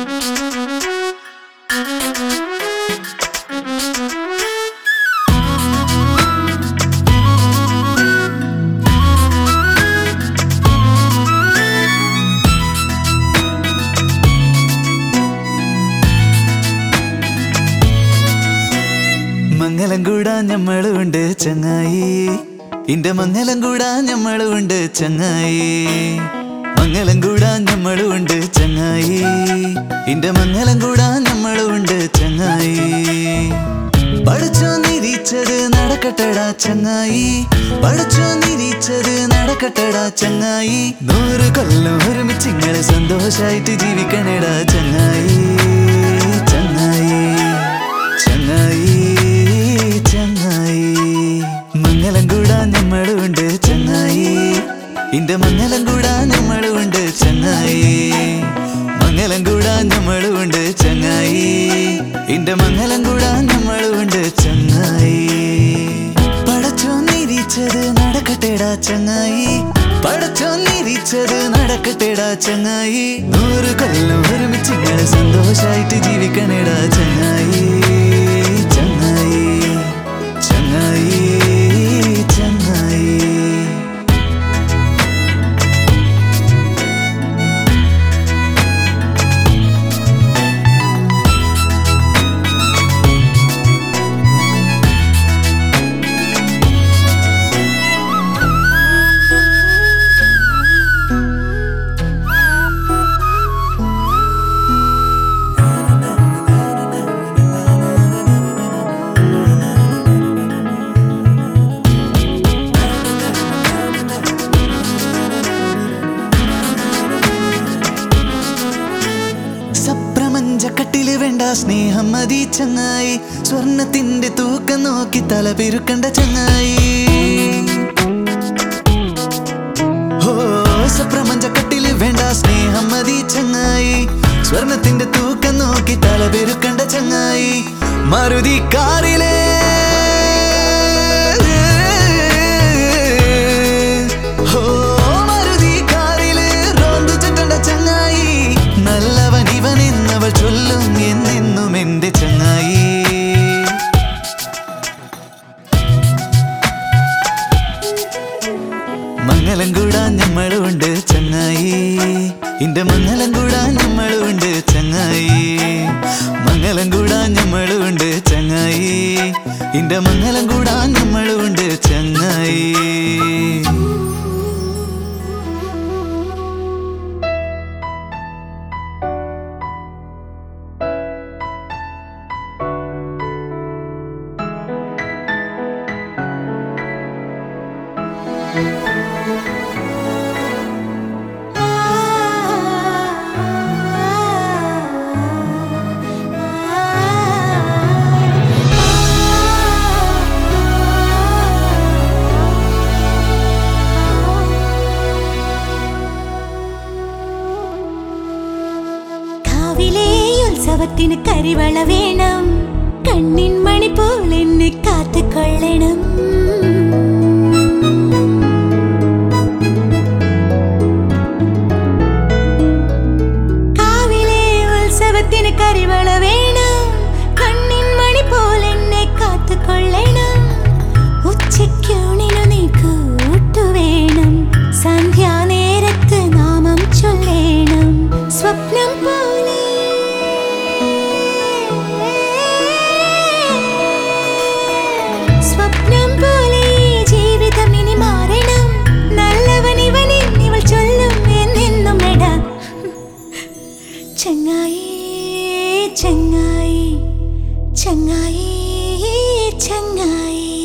മംഗലം കൂടാ ഞമ്മളുണ്ട് ചങ്ങായി. ഇന്റെ മംഗലം കൂടാ ഞമ്മളുണ്ട് ചങ്ങായി. മംഗലം കൂടാ ഞമ്മളുണ്ട് ചങ്ങായി. ഇന്റെ മംഗലം കൂടാൻ നമ്മളുണ്ട് ചങ്ങായി. പഠിച്ചോ നിരീച്ചത് നടക്കട്ടടാ ചങ്ങായി. പഠിച്ചോ നിരീച്ചത് നടക്കട്ടടാ ചങ്ങായി. നൂറ് കൊല്ലം ഒരുമിച്ച് ഇങ്ങളെ സന്തോഷായിട്ട് ജീവിക്കണേടാ ചങ്ങായി. ചങ്ങായി ചങ്ങായി ചങ്ങായി. മംഗലം കൂടാൻ നമ്മളുണ്ട് ചങ്ങായി. ഇന്റെ മംഗലം കൂടാൻ നമ്മളുണ്ട് ചങ്ങായി. മംഗലം കൂടാൻ നമ്മളുണ്ട് ചങ്ങായി. ഇന്റെ മംഗലം കൂടാൻ നമ്മളുണ്ട് ചങ്ങായി. പടച്ചോ നിരീച്ചത് നടക്കട്ടെടാ ചങ്ങായി. പടച്ചോ നിരീച്ചത് നടക്കട്ടെടാ ചങ്ങായി. നൂറ് കൊല്ലം ഒരുമിച്ച് ഇങ്ങളെ സന്തോഷായിട്ട് ജീവിക്കണേടാ ചങ്ങായി. സപ്രമഞ്ചക്കട്ടിൽ വേണ്ട സ്നേഹം മതി ചങ്ങായി. സ്വർണത്തിന്റെ തൂക്കം നോക്കി തല പെരുക്കണ്ട ചങ്ങായി. ഓ സപ്രമഞ്ചക്കട്ടിൽ വേണ്ട സ്നേഹം മതി ചങ്ങായി. സ്വർണത്തിന്റെ തൂക്കം നോക്കി തല പെരുക്കണ്ട ചങ്ങായി. മരുതി കാറിലേ ഇന്റെ മംഗലം കൂടാൻ നമ്മളുണ്ട് ചങ്ങായി. മംഗലം കൂടാൻ നമ്മളുണ്ട് ചങ്ങായി. ഇന്റെ മംഗലം കൂടാൻ നമ്മളുണ്ട് ഉത്സവത്തിന് കരിവള വേണം കണ്ണിൻ മണി പോലെ എന്നെ കാത്തുകൊള്ളണം ചങ്ങായി ചങ്ങായി ചങ്ങായി ചങ്ങായി.